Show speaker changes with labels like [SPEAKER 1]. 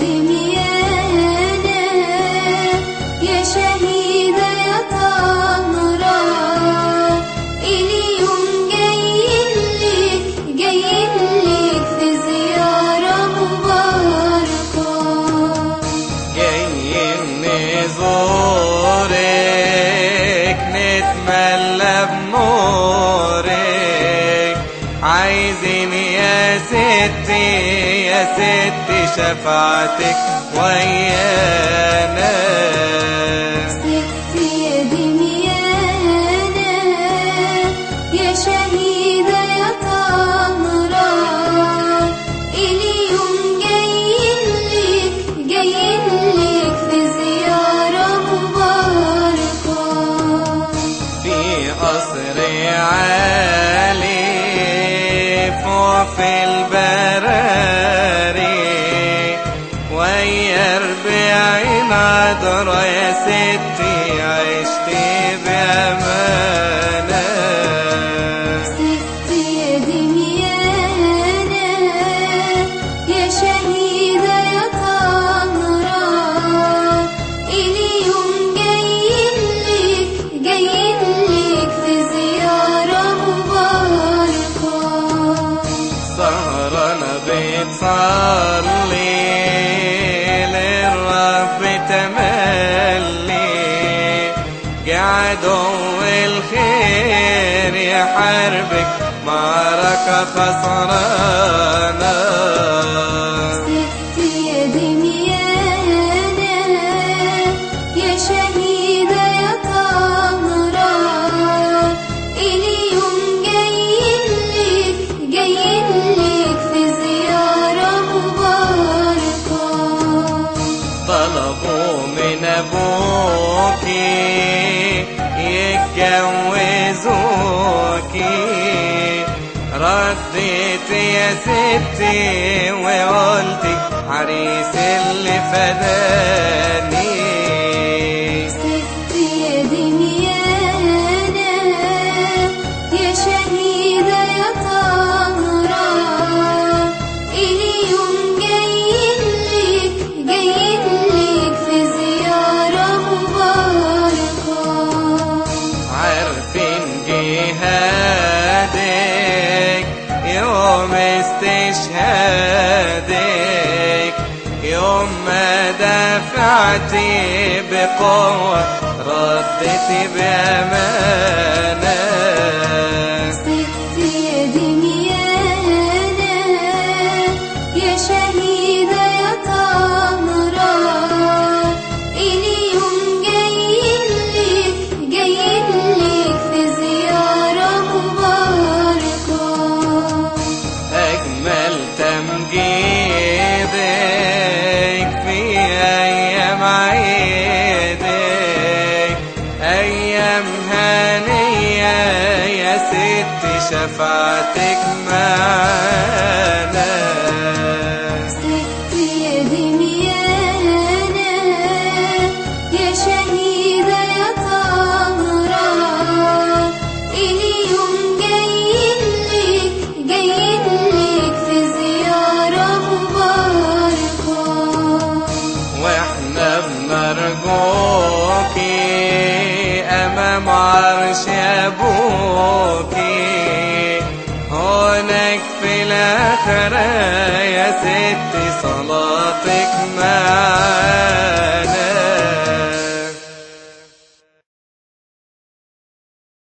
[SPEAKER 1] Dedim yeğene ye şehide yatanlara İliyum geyinlik geyinlik fiziyara mübareka
[SPEAKER 2] Geyinni zorek netmellem nurek Aizin ya ستي شفاعتك ويانا.
[SPEAKER 1] ستي يا دنيانا يا شهيدة يا طهرة جايلك جايلك في زيارة مباركة.
[SPEAKER 2] في قصر عالي فوق ربيعين عذرا يا ستي عشتي بأمانة
[SPEAKER 1] ستي يا دنيانا يا شهيدة يا طهرة اليوم جايلك جايلك في زيارة مباركة
[SPEAKER 2] سهرنا بتصلي قعدوا الخير يحاربك معركة خسرانة طلبوا من ابوكي يتجوزوكي. رديت يا ستي وقلتي عريس اللي فداني. دفعتي بقوة ردتي بأمانة شفاعتك معانا
[SPEAKER 1] ستي يا دنيانا يا شهيدة يا طهرة اليوم جايلك جايلك في زيارة مباركة
[SPEAKER 2] وإحنا بنرجوكي أمام عرش أبوكي. هناك في الاخره يا ست صلاه